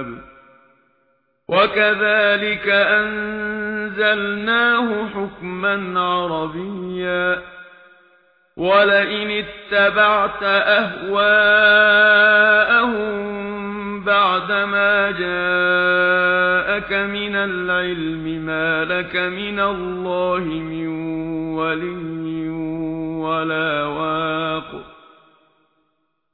الكتاب وكذلك أنزلناه حكما عربيا ولئن اتبعت أهواءهم بعدما جاءك من العلم ما لك من الله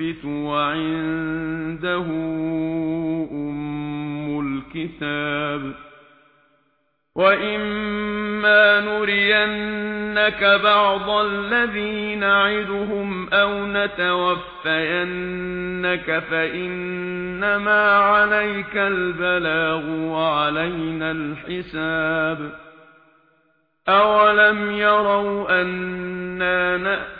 يُثْبِتُ وَعِندَهُ أُمُّ الْكِتَابِ وَإِمَّا نُرِيَنَّكَ بَعْضَ الَّذِي نَعِدُهُمْ أَوْ نَتَوَفَّيَنَّكَ فَإِنَّمَا عَلَيْكَ الْبَلَاغُ وَعَلَيْنَا الْحِسَابُ أَوَلَمْ يَرَوْا أَنَّا نَأْتِي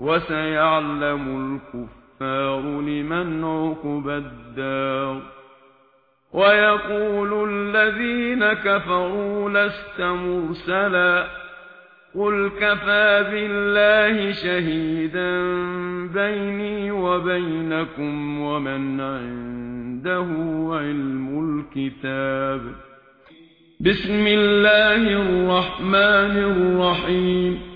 وسيعلم الكفار لمن عقب الدار. ويقول الذين كفروا لست مرسلا. قل كفى بالله شهيدا بيني وبينكم ومن عنده علم الكتاب. بسم الله الرحمن الرحيم.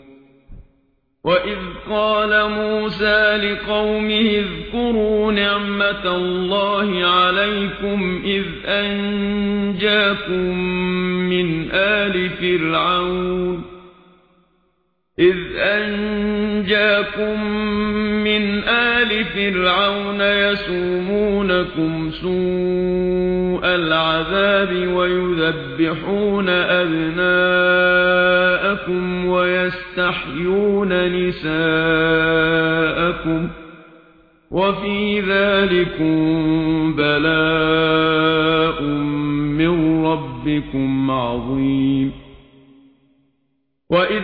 وَإِذْ قَالَ مُوسَى لِقَوْمِهِ اذْكُرُوا نِعْمَةَ اللَّهِ عَلَيْكُمْ إِذْ أَنْجَاكُمْ مِنْ آلِ فِرْعَوْنَ إِذْ أَنْجَاكُمْ مِنْ آلِ فِرْعَوْنَ يَسُومُونَكُمْ سُوءَ العذاب ويذبحون أبناءكم ويستحيون نساءكم وفي ذلك بلاء من ربكم عظيم وإذ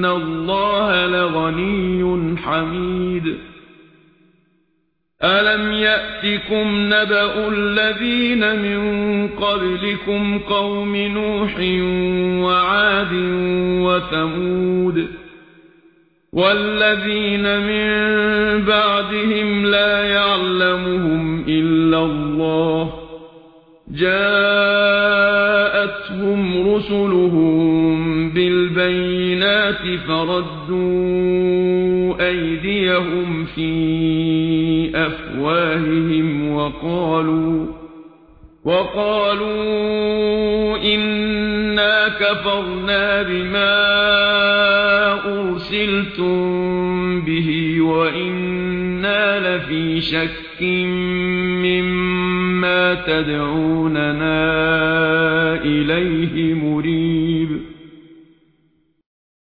ان الله لغني حميد الم ياتكم نبأ الذين من قبلكم قوم نوح وعاد وثمود والذين من بعدهم لا يعلمهم الا الله جاءتهم رسلهم السيئات فردوا أيديهم في أفواههم وقالوا وقالوا إنا كفرنا بما أرسلتم به وإنا لفي شك مما تدعوننا إليه